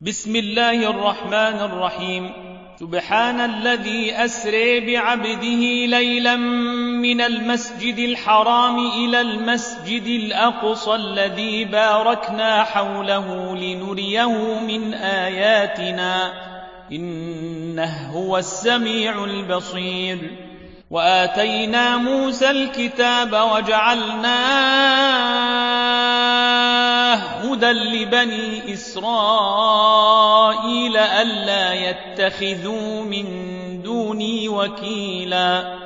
بسم الله الرحمن الرحيم. سبحان الذي أسري بعبده ليلا من المسجد الحرام إلى المسجد الأقصى الذي باركنا حوله لنريه من آياتنا. إنه هو السميع البصير. وآتينا موسى الكتاب وجعلناه هدى لبني إسرائيل ألا يتخذوا من دوني وكيلا.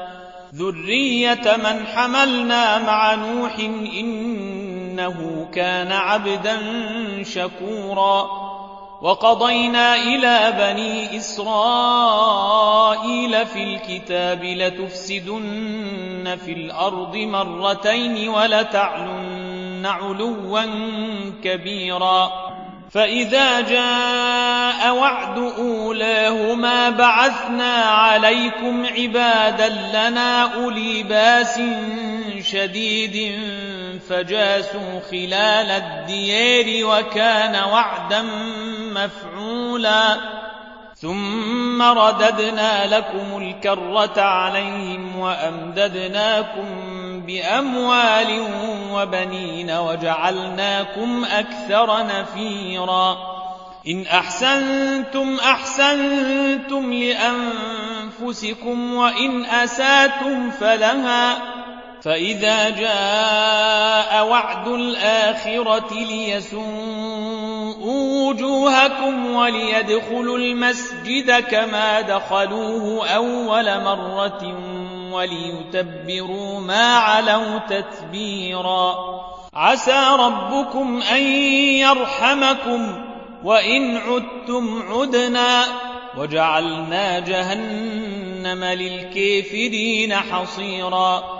ذرية من حملنا مع نوح إنه كان عبدا شكورا. وقضينا إلى بني إسرائيل في الكتاب لتفسدن في الأرض مرتين ولتعلن علوا كبيرا. فإذا جاء وعد أولاهما بعثنا عليكم عبادا لنا أولي بأس شديد فجاسوا خلال الديار وكان وعدا مفعولا. ثم رددنا لكم الكرة عليهم وأمددناكم بأموال وبنين وجعلناكم أكثر نفيرا. إن أحسنتم أحسنتم لأنفسكم وإن أساتم فلها. فإذا جاء وعد الآخرة ليسوءوا وجوهكم وليدخلوا المسجد كما دخلوه أول مرة وليتبروا ما علوا تتبيرا. عسى ربكم أن يرحمكم وإن عدتم عدنا. وجعلنا جهنم للكافرين حصيرا.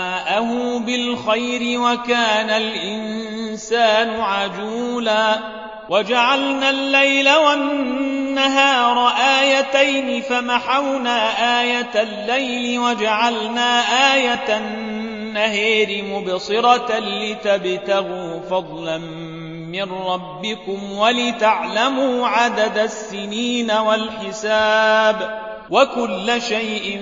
دعاءه بالخير وكان الإنسان عجولا. وجعلنا الليل والنهار آيتين فمحونا آية الليل وجعلنا آية النهير مبصرة لتبتغوا فضلا من ربكم ولتعلموا عدد السنين والحساب. وكل شيء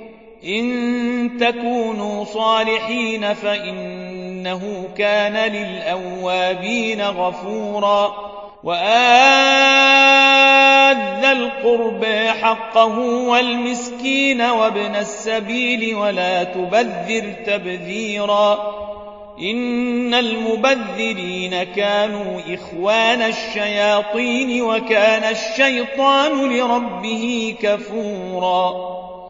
إن تكونوا صالحين فإنه كان للأوابين غفورا وآذ القرب حقه والمسكين وابن السبيل ولا تبذر تبذيرا إن المبذرين كانوا إخوان الشياطين وكان الشيطان لربه كفورا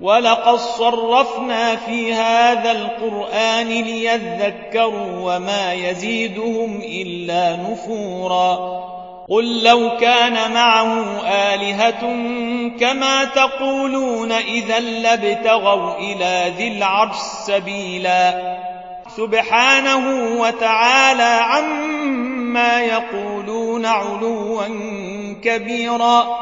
ولقد صرفنا في هذا القرآن ليذكروا وما يزيدهم إلا نفورا قل لو كان معه آلهة كما تقولون إذا لابتغوا إلى ذي العرش سبيلا سبحانه وتعالى عما يقولون علوا كبيرا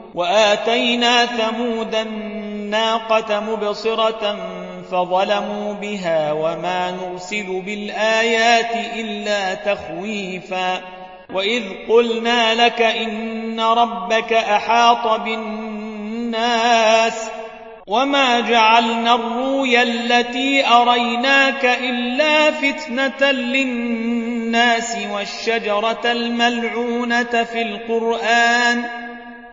وآتينا ثمود الناقة مبصرة فظلموا بها وما نرسل بالآيات إلا تخويفا وإذ قلنا لك إن ربك أحاط بالناس وما جعلنا الرويا التي أريناك إلا فتنة للناس والشجرة الملعونة في القرآن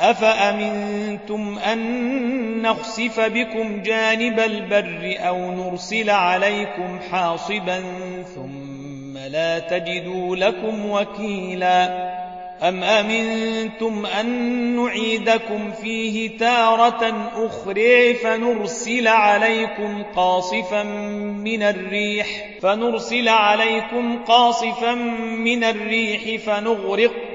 أفأمنتم أن نخسف بكم جانب البر أو نرسل عليكم حاصبا ثم لا تجدوا لكم وكيلا أم أمنتم أن نعيدكم فيه تارة أخرى فنرسل عليكم قاصفا من الريح فنرسل عليكم قاصفا من الريح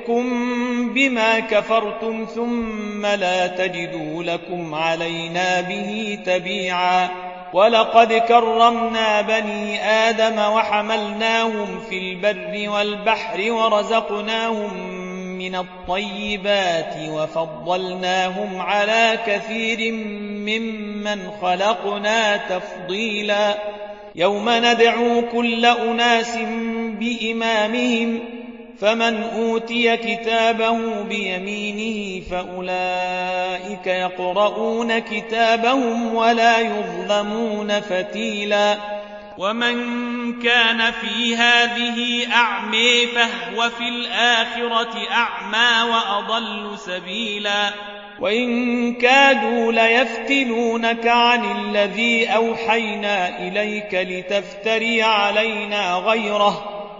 فنغرقكم بما كفرتم ثم لا تجدوا لكم علينا به تبيعا. ولقد كرمنا بني آدم وحملناهم في البر والبحر ورزقناهم من الطيبات وفضلناهم على كثير ممن خلقنا تفضيلا. يوم ندعو كل أناس بإمامهم فمن أوتي كتابه بيمينه فأولئك يقرؤون كتابهم ولا يظلمون فتيلا. ومن كان في هذه أعمي فهو في الآخرة أعمى وأضل سبيلا. وإن كادوا ليفتنونك عن الذي أوحينا إليك لتفتري علينا غيره.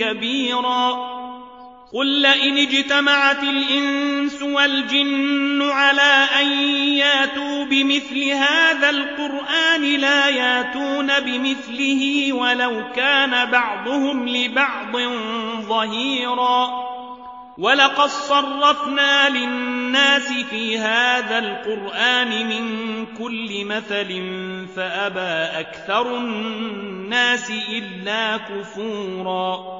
كبيرا قل لئن اجتمعت الإنس والجن على أن ياتوا بمثل هذا القرآن لا ياتون بمثله ولو كان بعضهم لبعض ظهيرا ولقد صرفنا للناس في هذا القرآن من كل مثل فأبى أكثر الناس إلا كفورا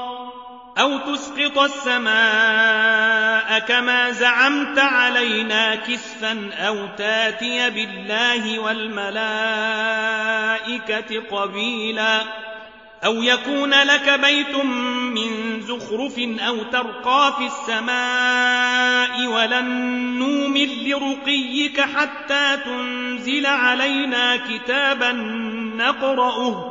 أو تسقط السماء كما زعمت علينا كسفا أو تاتي بالله والملائكة قبيلا أو يكون لك بيت من زخرف أو ترقى في السماء ولن نؤمن لرقيك حتى تنزل علينا كتابا نقرأه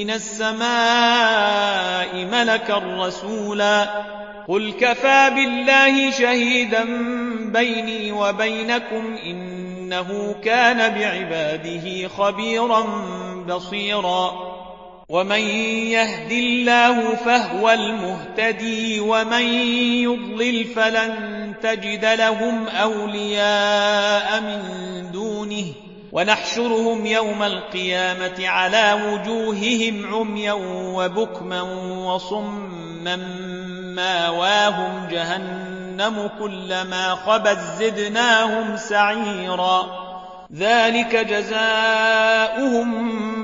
من السماء ملكا رسولا قل كفى بالله شهيدا بيني وبينكم إنه كان بعباده خبيرا بصيرا ومن يهد الله فهو المهتدي ومن يضلل فلن تجد لهم أولياء من دونه ونحشرهم يوم القيامة على وجوههم عميا وبكما وصما ماواهم جهنم كلما خبت زدناهم سعيرا. ذلك جزاؤهم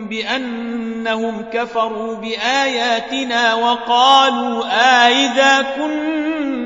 بأنهم كفروا بآياتنا وقالوا آئذا كنا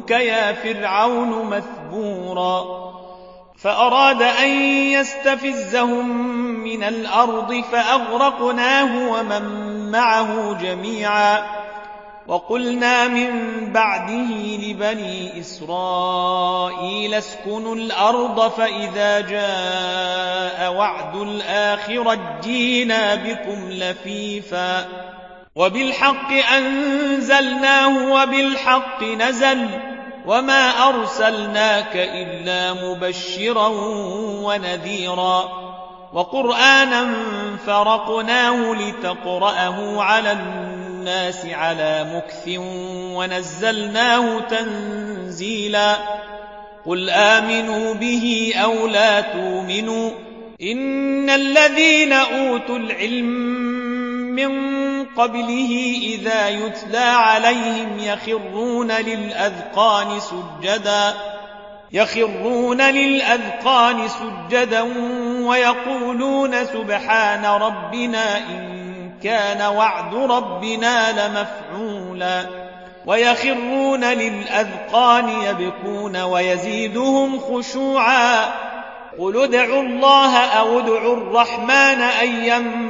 لأظنك يا فرعون مثبورا فأراد أن يستفزهم من الأرض فأغرقناه ومن معه جميعا وقلنا من بعده لبني إسرائيل اسكنوا الأرض فإذا جاء وعد الآخرة جينا بكم لفيفا وبالحق أنزلناه وبالحق نزل وما أرسلناك إلا مبشرا ونذيرا وقرآنا فرقناه لتقرأه على الناس على مكث ونزلناه تنزيلا قل آمنوا به أو لا تؤمنوا إن الذين أوتوا العلم من قبله إذا يتلى عليهم يخرون للأذقان سجدا يخرون للأذقان سجدا ويقولون سبحان ربنا إن كان وعد ربنا لمفعولا ويخرون للأذقان يبكون ويزيدهم خشوعا. قل ادعوا الله أو ادعوا الرحمن أيما